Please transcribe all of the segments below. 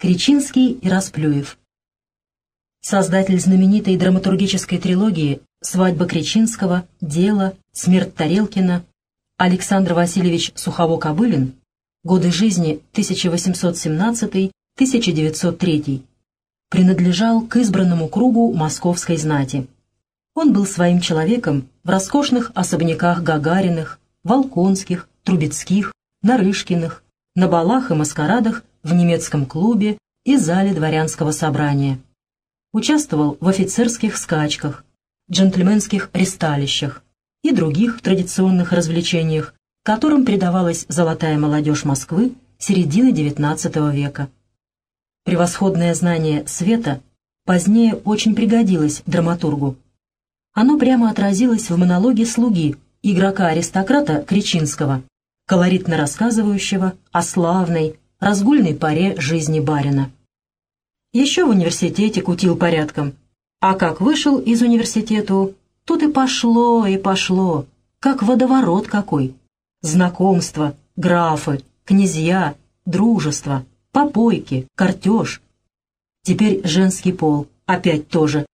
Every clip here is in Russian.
Кричинский и Расплюев. Создатель знаменитой драматургической трилогии «Свадьба Кричинского», «Дело», «Смерть Тарелкина» Александр Васильевич Сухово-Кобылин, годы жизни 1817-1903, принадлежал к избранному кругу московской знати. Он был своим человеком в роскошных особняках Гагариных, Волконских, Трубецких, Нарышкиных, на балах и маскарадах в немецком клубе и зале дворянского собрания. Участвовал в офицерских скачках, джентльменских ристалищах и других традиционных развлечениях, которым предавалась золотая молодежь Москвы середины XIX века. Превосходное знание света позднее очень пригодилось драматургу. Оно прямо отразилось в монологе слуги, игрока-аристократа Кричинского, колоритно рассказывающего о славной, разгульной паре жизни барина. Еще в университете кутил порядком, а как вышел из университета, тут и пошло, и пошло, как водоворот какой. Знакомства, графы, князья, дружество, попойки, картеж. Теперь женский пол, опять тоже.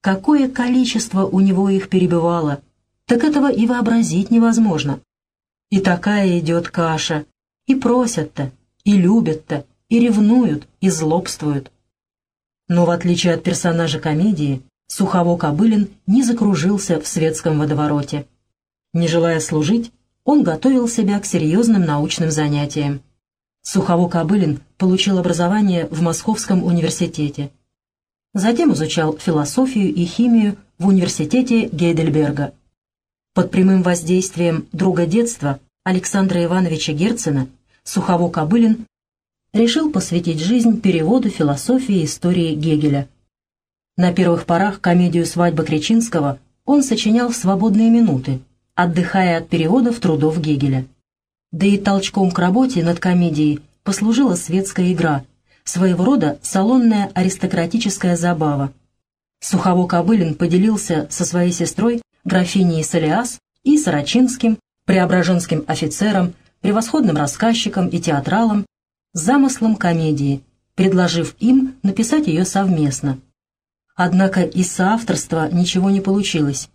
Какое количество у него их перебывало, так этого и вообразить невозможно. И такая идет каша, и просят-то, и любят-то, и ревнуют, и злобствуют. Но в отличие от персонажа комедии, Сухово-Кобылин не закружился в светском водовороте. Не желая служить, он готовил себя к серьезным научным занятиям. Сухово-Кобылин получил образование в Московском университете. Затем изучал философию и химию в университете Гейдельберга. Под прямым воздействием друга детства Александра Ивановича Герцена Сухово-Кобылин решил посвятить жизнь переводу философии и истории Гегеля. На первых порах комедию «Свадьба Кречинского» он сочинял в свободные минуты, отдыхая от переводов трудов Гегеля. Да и толчком к работе над комедией послужила светская игра, своего рода салонная аристократическая забава. Сухово-Кобылин поделился со своей сестрой, графиней Солиас и Сарачинским, преображенским офицером, превосходным рассказчиком и театралом, замыслом комедии, предложив им написать ее совместно. Однако из соавторства ничего не получилось.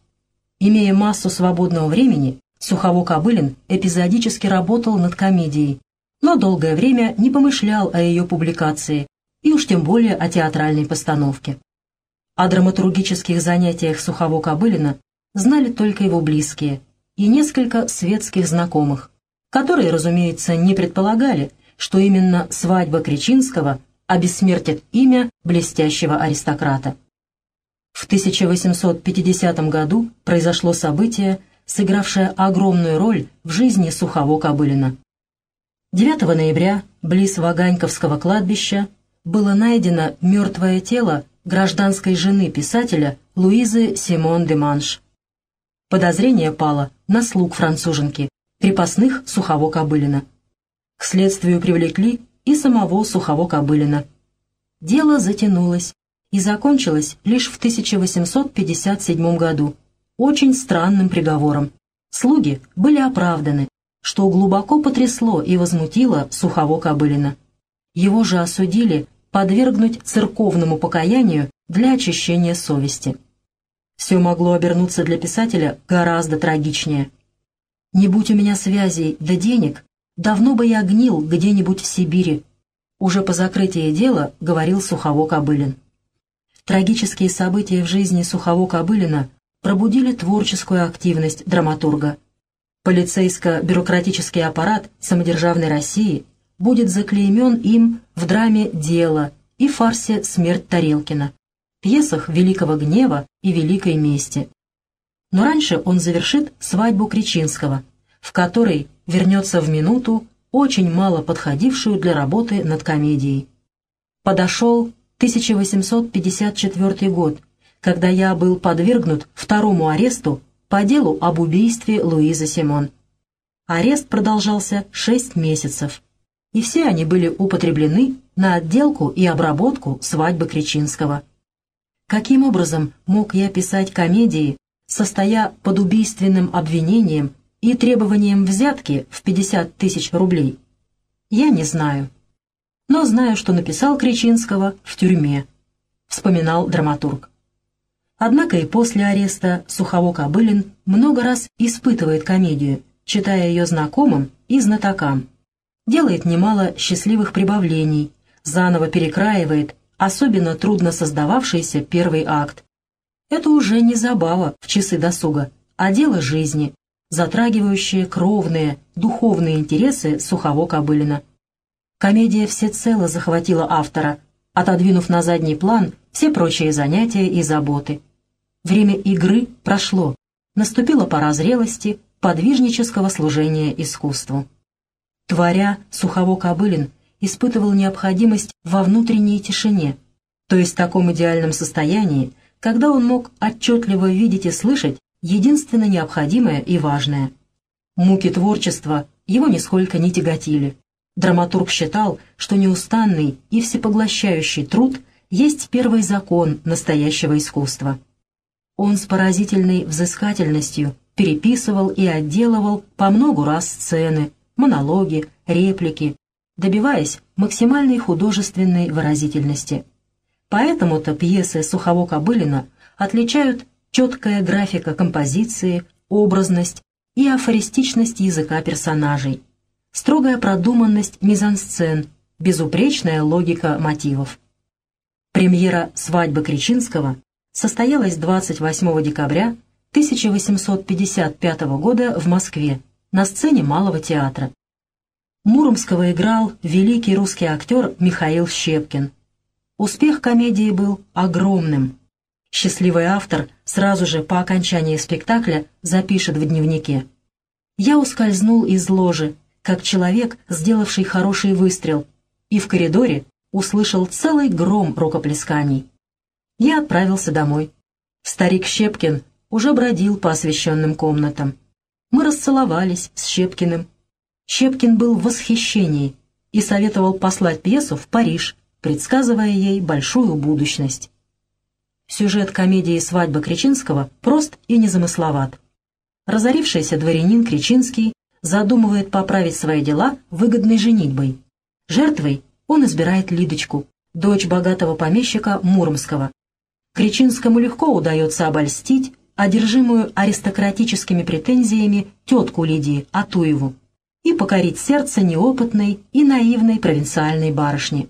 Имея массу свободного времени, Сухово-Кобылин эпизодически работал над комедией, но долгое время не помышлял о ее публикации и уж тем более о театральной постановке. О драматургических занятиях Сухово-Кобылина знали только его близкие и несколько светских знакомых, которые, разумеется, не предполагали, что именно свадьба Кричинского обессмертит имя блестящего аристократа. В 1850 году произошло событие, сыгравшее огромную роль в жизни Сухово-Кобылина. 9 ноября близ Ваганьковского кладбища было найдено мертвое тело гражданской жены писателя Луизы Симон де Манш. Подозрение пало на слуг француженки, крепостных Сухово-Кобылина. К следствию привлекли и самого Сухово-Кобылина. Дело затянулось и закончилось лишь в 1857 году очень странным приговором. Слуги были оправданы, что глубоко потрясло и возмутило Сухово-Кобылина. Его же осудили подвергнуть церковному покаянию для очищения совести. Все могло обернуться для писателя гораздо трагичнее. «Не будь у меня связей да денег, давно бы я гнил где-нибудь в Сибири», уже по закрытии дела говорил Сухово-Кобылин. Трагические события в жизни Сухово-Кобылина пробудили творческую активность драматурга. Полицейско-бюрократический аппарат самодержавной России будет заклеймен им в драме «Дело» и фарсе «Смерть Тарелкина», пьесах «Великого гнева» и «Великой мести». Но раньше он завершит «Свадьбу Кричинского», в которой вернется в минуту, очень мало подходившую для работы над комедией. Подошел 1854 год, когда я был подвергнут второму аресту по делу об убийстве Луизы Симон. Арест продолжался шесть месяцев, и все они были употреблены на отделку и обработку свадьбы Кричинского. Каким образом мог я писать комедии, состоя под убийственным обвинением и требованием взятки в 50 тысяч рублей? Я не знаю. но знаю, что написал Кричинского в тюрьме», — вспоминал драматург. Однако и после ареста Сухово-Кобылин много раз испытывает комедию, читая ее знакомым и знатокам. Делает немало счастливых прибавлений, заново перекраивает особенно трудно создававшийся первый акт. Это уже не забава в часы досуга, а дело жизни, затрагивающее кровные, духовные интересы Сухово-Кобылина. Комедия всецело захватила автора, отодвинув на задний план все прочие занятия и заботы. Время игры прошло, наступила пора зрелости, подвижнического служения искусству. Творя, Сухово-Кобылин испытывал необходимость во внутренней тишине, то есть в таком идеальном состоянии, когда он мог отчетливо видеть и слышать единственно необходимое и важное. Муки творчества его нисколько не тяготили. Драматург считал, что неустанный и всепоглощающий труд есть первый закон настоящего искусства. Он с поразительной взыскательностью переписывал и отделывал по многу раз сцены, монологи, реплики, добиваясь максимальной художественной выразительности. Поэтому-то пьесы Сухово-Кобылина отличают четкая графика композиции, образность и афористичность языка персонажей, строгая продуманность мизансцен, безупречная логика мотивов. Премьера «Свадьбы Кричинского» состоялась 28 декабря 1855 года в Москве на сцене Малого театра. Муромского играл великий русский актер Михаил Щепкин. Успех комедии был огромным. Счастливый автор сразу же по окончании спектакля запишет в дневнике. «Я ускользнул из ложи, как человек, сделавший хороший выстрел, и в коридоре услышал целый гром рукоплесканий. Я отправился домой. Старик Щепкин уже бродил по освещенным комнатам. Мы расцеловались с Щепкиным. Щепкин был в восхищении и советовал послать пьесу в Париж, предсказывая ей большую будущность. Сюжет комедии «Свадьба Кричинского» прост и незамысловат. Разорившийся дворянин Кричинский задумывает поправить свои дела выгодной женитьбой. Жертвой он избирает Лидочку, дочь богатого помещика Муромского. Кричинскому легко удается обольстить одержимую аристократическими претензиями тетку Лидии, Атуеву, и покорить сердце неопытной и наивной провинциальной барышни.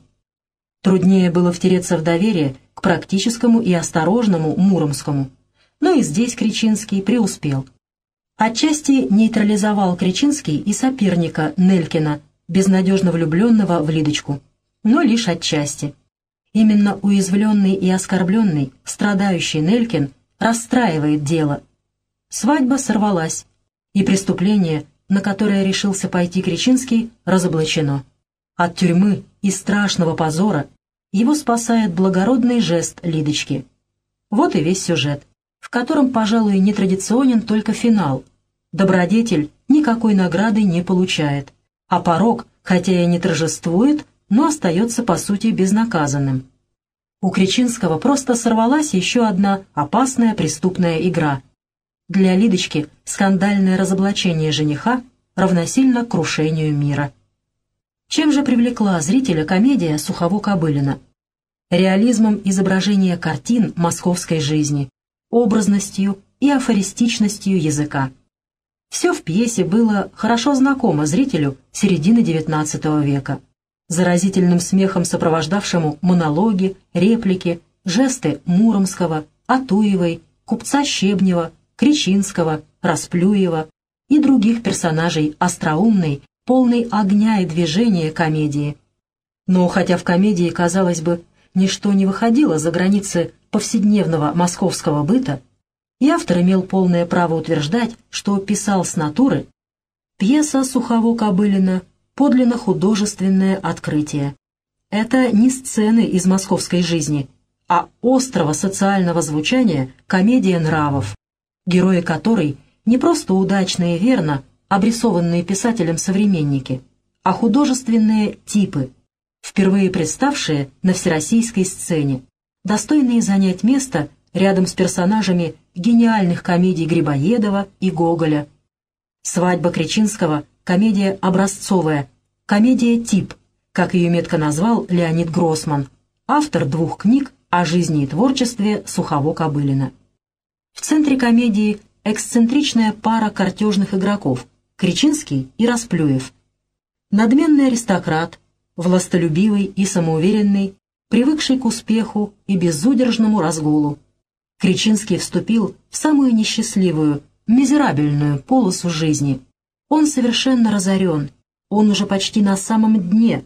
Труднее было втереться в доверие к практическому и осторожному Муромскому. Но и здесь Кричинский преуспел. Отчасти нейтрализовал Кричинский и соперника Нелькина, безнадежно влюбленного в Лидочку. Но лишь отчасти. Именно уязвленный и оскорбленный, страдающий Нелькин расстраивает дело. Свадьба сорвалась, и преступление, на которое решился пойти Кричинский, разоблачено. От тюрьмы и страшного позора его спасает благородный жест Лидочки. Вот и весь сюжет, в котором, пожалуй, нетрадиционен только финал. Добродетель никакой награды не получает, а порог, хотя и не торжествует, но остается, по сути, безнаказанным. У Кричинского просто сорвалась еще одна опасная преступная игра. Для Лидочки скандальное разоблачение жениха равносильно крушению мира. Чем же привлекла зрителя комедия Сухово-Кобылина? Реализмом изображения картин московской жизни, образностью и афористичностью языка. Все в пьесе было хорошо знакомо зрителю середины XIX века. Заразительным смехом сопровождавшему монологи, реплики, жесты Муромского, Атуевой, купца Щебнева, Кричинского, Расплюева и других персонажей остроумной полный огня и движения комедии. Но хотя в комедии, казалось бы, ничто не выходило за границы повседневного московского быта, и автор имел полное право утверждать, что писал с натуры, пьеса Сухово-Кобылина — подлинно художественное открытие. Это не сцены из московской жизни, а острого социального звучания комедия нравов, герои которой не просто удачно и верно обрисованные писателем современники, а художественные типы, впервые представшие на всероссийской сцене, достойные занять место рядом с персонажами гениальных комедий Грибоедова и Гоголя. «Свадьба Кричинского» — комедия образцовая, комедия-тип, как ее метко назвал Леонид Гроссман, автор двух книг о жизни и творчестве Сухово-Кобылина. В центре комедии эксцентричная пара картежных игроков Кричинский и Расплюев. Надменный аристократ, властолюбивый и самоуверенный, привыкший к успеху и безудержному разгулу. Кричинский вступил в самую несчастливую, мизерабельную полосу жизни. Он совершенно разорен, он уже почти на самом дне.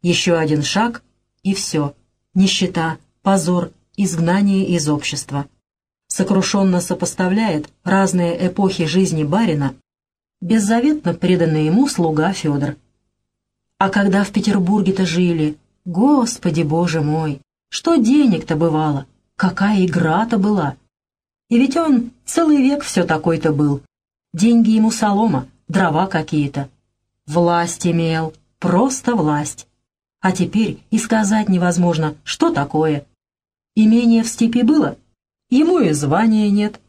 Еще один шаг — и все. Нищета, позор, изгнание из общества. Сокрушенно сопоставляет разные эпохи жизни барина, беззаветно преданный ему слуга Федор. А когда в Петербурге-то жили, господи боже мой, что денег-то бывало, какая игра-то была. И ведь он целый век все такой-то был. Деньги ему солома, дрова какие-то. Власть имел, просто власть. А теперь и сказать невозможно, что такое. Имение в степи было, ему и звания нет.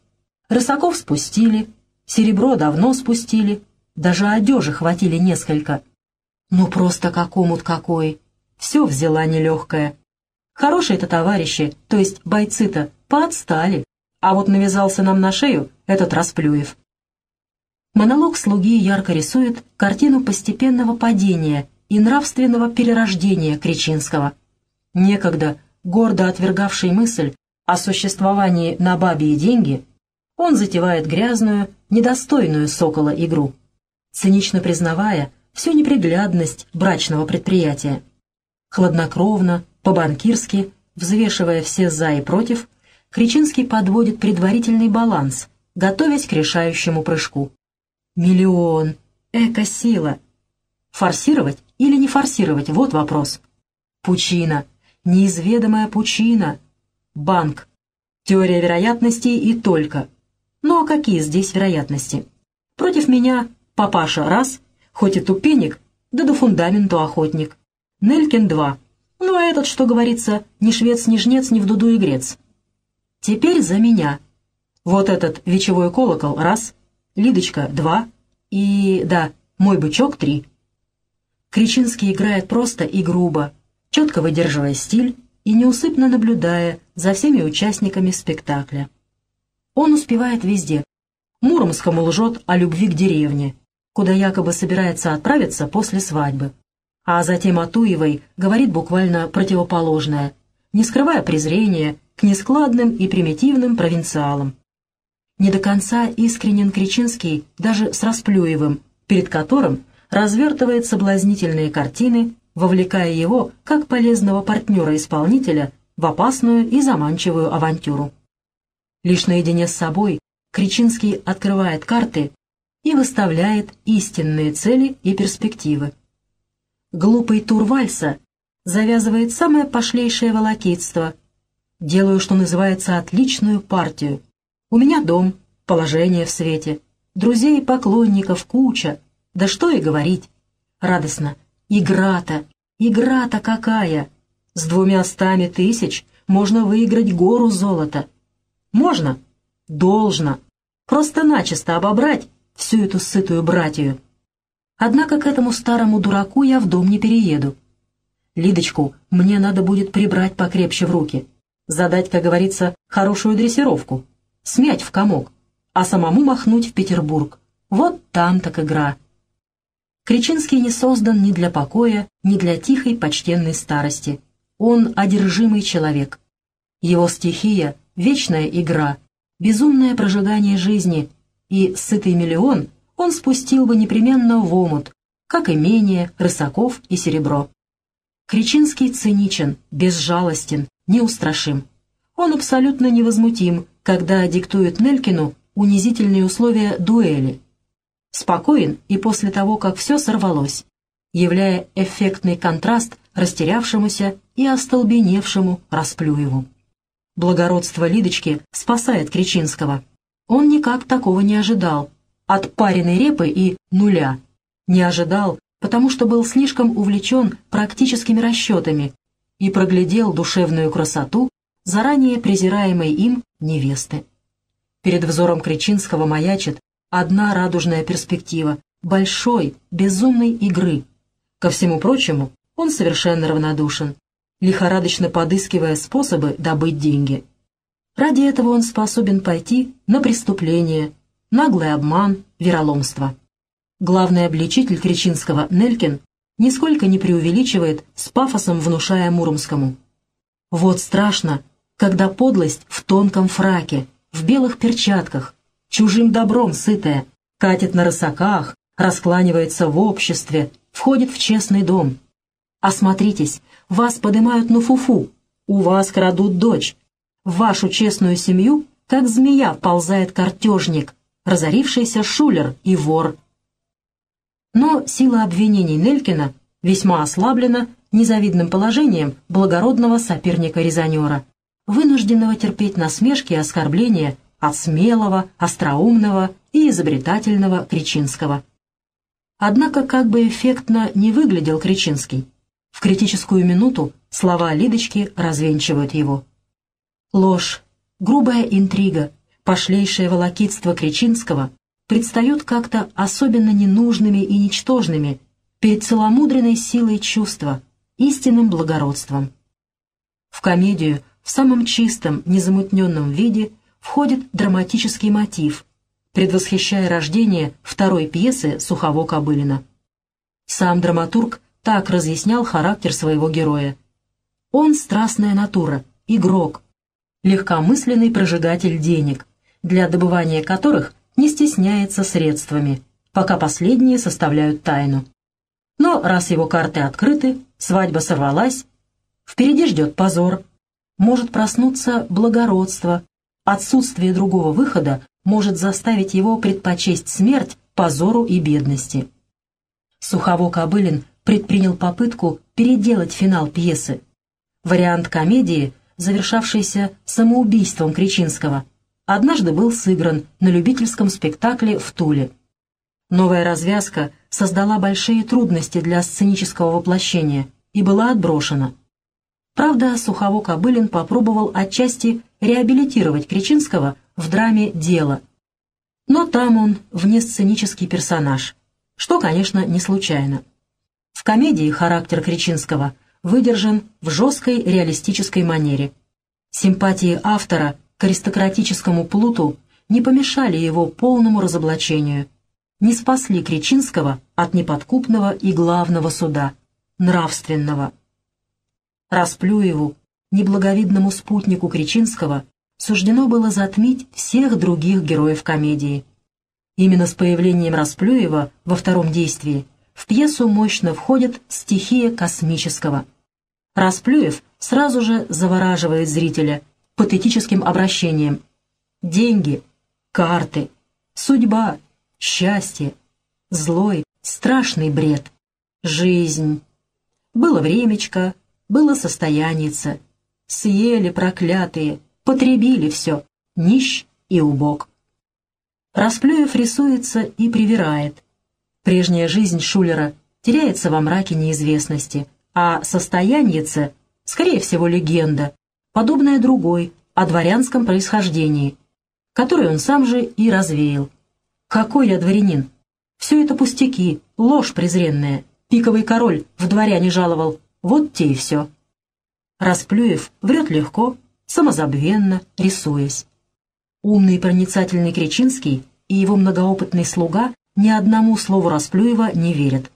Рысаков спустили, серебро давно спустили, даже одежи хватили несколько. Ну просто как омут какой, все взяла нелегкая. Хорошие-то товарищи, то есть бойцы-то, поотстали, а вот навязался нам на шею этот Расплюев. Монолог слуги ярко рисует картину постепенного падения и нравственного перерождения Кричинского. Некогда, гордо отвергавший мысль о существовании на бабе и деньги, он затевает грязную, недостойную сокола игру, цинично признавая всю неприглядность брачного предприятия. Хладнокровно, по-банкирски, взвешивая все «за» и «против», Кричинский подводит предварительный баланс, готовясь к решающему прыжку. Миллион! Эко-сила! Форсировать или не форсировать? Вот вопрос. Пучина. Неизведомая пучина. Банк. Теория вероятностей и только. Ну а какие здесь вероятности? Против меня папаша раз, хоть и тупенек, да до фундаменту охотник. Нелькин два. Ну а этот, что говорится, ни швец, ни жнец, ни в дуду и грец. Теперь за меня. Вот этот вечевой колокол раз, Лидочка два и, да, мой бычок три. Кричинский играет просто и грубо, четко выдерживая стиль и неусыпно наблюдая за всеми участниками спектакля. Он успевает везде. Муромскому лжет о любви к деревне, куда якобы собирается отправиться после свадьбы. А затем Атуевой говорит буквально противоположное, не скрывая презрения к нескладным и примитивным провинциалам. Не до конца искренен Кричинский даже с Расплюевым, перед которым развертывает соблазнительные картины, вовлекая его, как полезного партнера-исполнителя, в опасную и заманчивую авантюру. Лишь наедине с собой Кричинский открывает карты и выставляет истинные цели и перспективы. Глупый тур вальса завязывает самое пошлейшее волокитство. Делаю, что называется, отличную партию. У меня дом, положение в свете, друзей и поклонников куча, да что и говорить. Радостно. Игра-то, игра-то какая! С двумя стами тысяч можно выиграть гору золота. Можно? Должно. Просто-начисто обобрать всю эту сытую братью. Однако к этому старому дураку я в дом не перееду. Лидочку мне надо будет прибрать покрепче в руки, задать, как говорится, хорошую дрессировку, смять в комок, а самому махнуть в Петербург. Вот там так игра. Кричинский не создан ни для покоя, ни для тихой почтенной старости. Он одержимый человек. Его стихия — вечная игра, безумное прожигание жизни, и сытый миллион он спустил бы непременно в омут, как имение, рысаков и серебро. Кричинский циничен, безжалостен, неустрашим. Он абсолютно невозмутим, когда диктует Нелькину унизительные условия дуэли, спокоен и после того, как все сорвалось, являя эффектный контраст растерявшемуся и остолбеневшему Расплюеву. Благородство Лидочки спасает Кричинского. Он никак такого не ожидал. От пареной репы и нуля. Не ожидал, потому что был слишком увлечен практическими расчетами и проглядел душевную красоту заранее презираемой им невесты. Перед взором Кричинского маячит одна радужная перспектива большой, безумной игры. Ко всему прочему, он совершенно равнодушен, лихорадочно подыскивая способы добыть деньги. Ради этого он способен пойти на преступление, наглый обман, вероломство. Главный обличитель Кричинского, Нелькин, нисколько не преувеличивает, с пафосом внушая Муромскому. Вот страшно, когда подлость в тонком фраке, в белых перчатках, чужим добром сытая, катит на рысаках, раскланивается в обществе, входит в честный дом. Осмотритесь, вас поднимают на фуфу, у вас крадут дочь. В вашу честную семью, как змея, ползает картежник, разорившийся шулер и вор. Но сила обвинений Нелькина весьма ослаблена незавидным положением благородного соперника-резонера, вынужденного терпеть насмешки и оскорбления от смелого, остроумного и изобретательного Кричинского. Однако как бы эффектно не выглядел Кричинский, в критическую минуту слова Лидочки развенчивают его. Ложь, грубая интрига, пошлейшее волокитство Кричинского предстают как-то особенно ненужными и ничтожными перед целомудренной силой чувства, истинным благородством. В комедию в самом чистом, незамутненном виде входит драматический мотив, предвосхищая рождение второй пьесы Сухово-Кобылина. Сам драматург так разъяснял характер своего героя. Он страстная натура, игрок, легкомысленный прожигатель денег, для добывания которых не стесняется средствами, пока последние составляют тайну. Но раз его карты открыты, свадьба сорвалась, впереди ждет позор, может проснуться благородство, отсутствие другого выхода может заставить его предпочесть смерть позору и бедности. Сухово-Кобылин предпринял попытку переделать финал пьесы. Вариант комедии, завершавшийся самоубийством Кричинского, однажды был сыгран на любительском спектакле в Туле. Новая развязка создала большие трудности для сценического воплощения и была отброшена. Правда, Сухово-Кобылин попробовал отчасти реабилитировать Кричинского в драме «Дело». Но там он внесценический персонаж, что, конечно, не случайно. В комедии характер Кричинского выдержан в жесткой реалистической манере. Симпатии автора к аристократическому плуту не помешали его полному разоблачению, не спасли Кричинского от неподкупного и главного суда, нравственного. Расплюеву, неблаговидному спутнику Кричинского, суждено было затмить всех других героев комедии. Именно с появлением Расплюева во втором действии в пьесу мощно входит стихия космического. Расплюев сразу же завораживает зрителя патетическим обращением. Деньги, карты, судьба, счастье, злой, страшный бред, жизнь. Было времечко, было состоянице. Съели проклятые, потребили все, нищ и убог. Расплюев рисуется и привирает, Прежняя жизнь Шулера теряется во мраке неизвестности, а состояниеце, скорее всего, легенда, подобная другой, о дворянском происхождении, которую он сам же и развеял. Какой я дворянин? Все это пустяки, ложь презренная. Пиковый король в дворяне жаловал. Вот те и все. Расплюев врет легко, самозабвенно, рисуясь. Умный и проницательный Кречинский и его многоопытный слуга ни одному слову Расплюева не верят.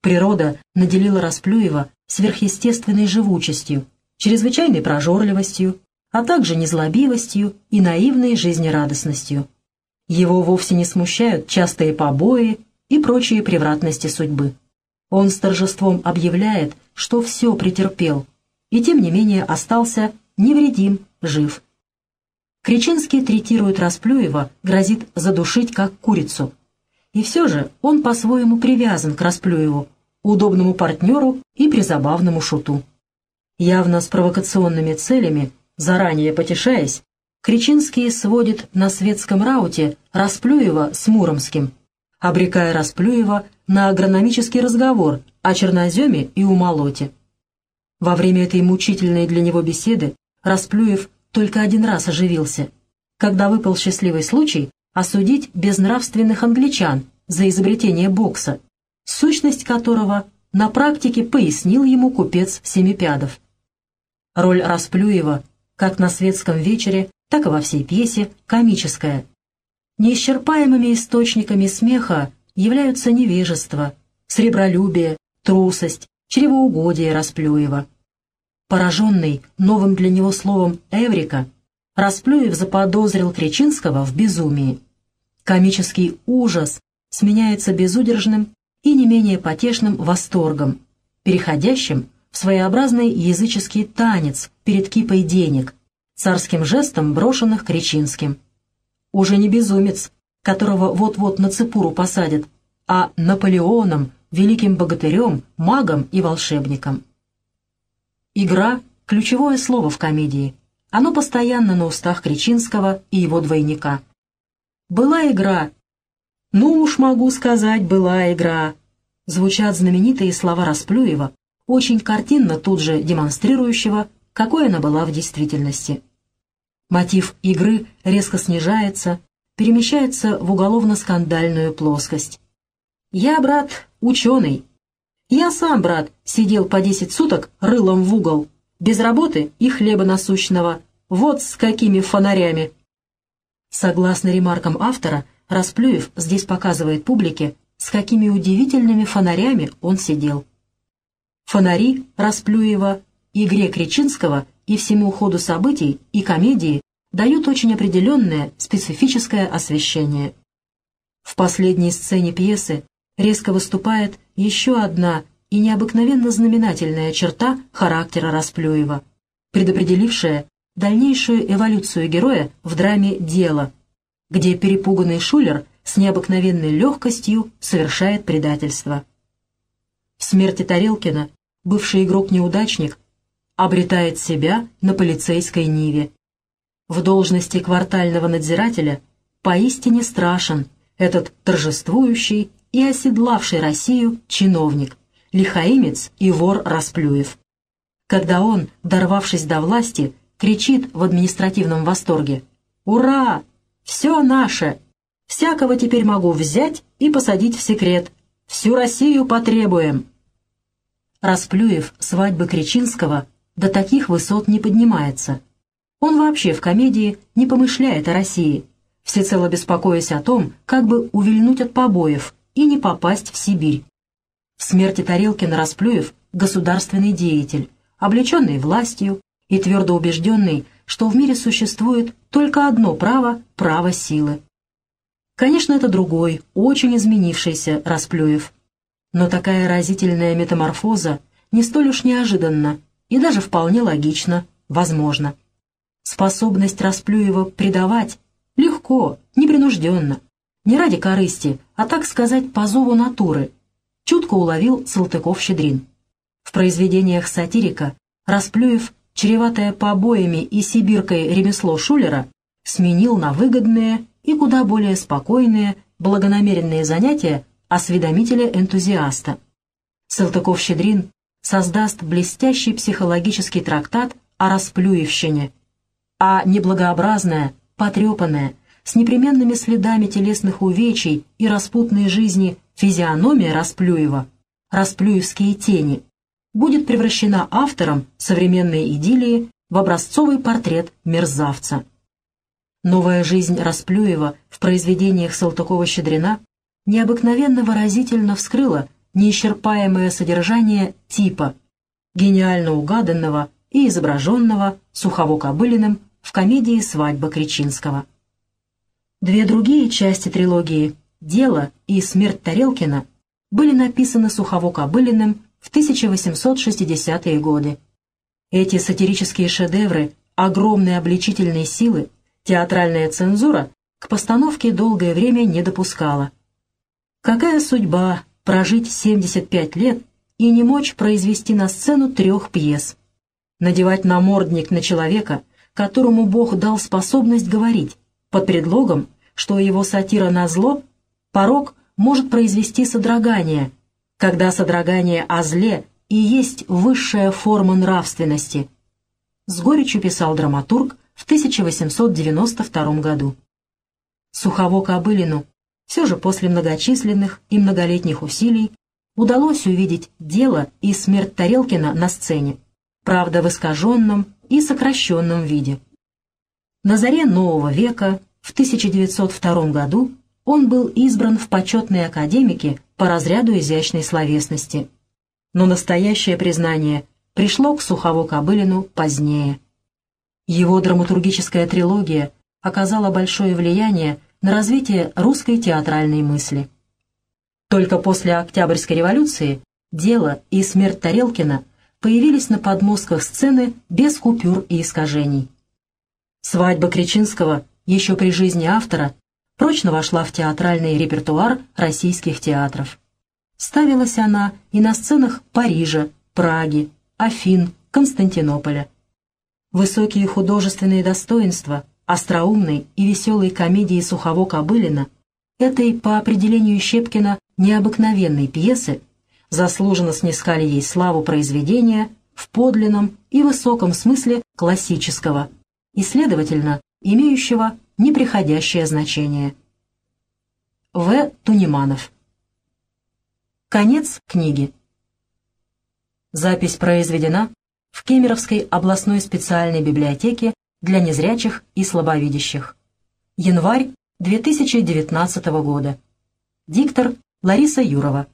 Природа наделила Расплюева сверхъестественной живучестью, чрезвычайной прожорливостью, а также незлобивостью и наивной жизнерадостностью. Его вовсе не смущают частые побои и прочие превратности судьбы. Он с торжеством объявляет, что все претерпел, и тем не менее остался невредим, жив. Кричинский третирует Расплюева, грозит задушить как курицу – и все же он по-своему привязан к Расплюеву, удобному партнеру и призабавному шуту. Явно с провокационными целями, заранее потешаясь, Кричинский сводит на светском рауте Расплюева с Муромским, обрекая Расплюева на агрономический разговор о черноземе и умолоте. Во время этой мучительной для него беседы Расплюев только один раз оживился, когда выпал счастливый случай осудить безнравственных англичан за изобретение бокса, сущность которого на практике пояснил ему купец Семипядов. Роль Расплюева, как на светском вечере, так и во всей пьесе, комическая. Неисчерпаемыми источниками смеха являются невежество, сребролюбие, трусость, чревоугодие Расплюева. Пораженный новым для него словом «эврика», Расплюев заподозрил Кречинского в безумии. Комический ужас сменяется безудержным и не менее потешным восторгом, переходящим в своеобразный языческий танец перед кипой денег, царским жестом брошенных Кречинским. Уже не безумец, которого вот-вот на цепуру посадят, а Наполеоном, великим богатырем, магом и волшебником. Игра — ключевое слово в комедии. Оно постоянно на устах Кречинского и его двойника. «Была игра». «Ну уж могу сказать, была игра». Звучат знаменитые слова Расплюева, очень картинно тут же демонстрирующего, какой она была в действительности. Мотив игры резко снижается, перемещается в уголовно-скандальную плоскость. «Я, брат, ученый, я сам, брат, сидел по десять суток рылом в угол, без работы и хлеба насущного, вот с какими фонарями. Согласно ремаркам автора, Расплюев здесь показывает публике, с какими удивительными фонарями он сидел. Фонари Расплюева, игре Кречинского и всему ходу событий и комедии дают очень определенное специфическое освещение. В последней сцене пьесы резко выступает еще одна и необыкновенно знаменательная черта характера Расплюева, предопределившая дальнейшую эволюцию героя в драме «Дело», где перепуганный Шулер с необыкновенной легкостью совершает предательство. В смерти Тарелкина бывший игрок-неудачник обретает себя на полицейской ниве. В должности квартального надзирателя поистине страшен этот торжествующий и оседлавший Россию чиновник, лихаимец и вор Расплюев. Когда он, дорвавшись до власти, кричит в административном восторге «Ура! Все наше! Всякого теперь могу взять и посадить в секрет. Всю Россию потребуем!» Расплюев свадьбы Кричинского до таких высот не поднимается. Он вообще в комедии не помышляет о России, всецело беспокоясь о том, как бы увильнуть от побоев – и не попасть в Сибирь. В смерти Тарелкина Расплюев – государственный деятель, облеченный властью и твердо убежденный, что в мире существует только одно право – право силы. Конечно, это другой, очень изменившийся Расплюев. Но такая разительная метаморфоза не столь уж неожиданна и даже вполне логично, возможно. Способность Расплюева предавать легко, непринужденно – не ради корысти, а, так сказать, по зову натуры, чутко уловил Салтыков-Щедрин. В произведениях сатирика Расплюев, чреватое побоями и сибиркой ремесло Шулера, сменил на выгодные и куда более спокойные, благонамеренные занятия осведомителя-энтузиаста. Салтыков-Щедрин создаст блестящий психологический трактат о расплюевщине, а неблагообразная, потрепанная, с непременными следами телесных увечий и распутной жизни физиономия Расплюева, расплюевские тени, будет превращена автором современной идиллии в образцовый портрет мерзавца. Новая жизнь Расплюева в произведениях Салтыкова-Щедрина необыкновенно выразительно вскрыла неисчерпаемое содержание типа, гениально угаданного и изображенного Сухово-Кобылиным в комедии «Свадьба Кречинского». Две другие части трилогии «Дело» и «Смерть Тарелкина» были написаны Сухово-Кобылиным в 1860-е годы. Эти сатирические шедевры огромной обличительной силы театральная цензура к постановке долгое время не допускала. Какая судьба прожить 75 лет и не мочь произвести на сцену трех пьес? Надевать намордник на человека, которому Бог дал способность говорить, под предлогом, что его сатира на зло, порог может произвести содрогание, когда содрогание о зле и есть высшая форма нравственности. С горечью писал драматург в 1892 году. Сухово Кобылину все же после многочисленных и многолетних усилий удалось увидеть дело и смерть Тарелкина на сцене, правда в искаженном и сокращенном виде. На заре нового века, в 1902 году, он был избран в почетные академики по разряду изящной словесности. Но настоящее признание пришло к Сухово-Кобылину позднее. Его драматургическая трилогия оказала большое влияние на развитие русской театральной мысли. Только после Октябрьской революции «Дело» и «Смерть Тарелкина» появились на подмостках сцены без купюр и искажений. «Свадьба Кричинского» еще при жизни автора прочно вошла в театральный репертуар российских театров. Ставилась она и на сценах Парижа, Праги, Афин, Константинополя. Высокие художественные достоинства остроумной и веселой комедии Сухово-Кобылина, этой, по определению Щепкина, необыкновенной пьесы, заслуженно снискали ей славу произведения в подлинном и высоком смысле классического и, следовательно, имеющего неприходящее значение. В. Туниманов. Конец книги. Запись произведена в Кемеровской областной специальной библиотеке для незрячих и слабовидящих. Январь 2019 года. Диктор Лариса Юрова.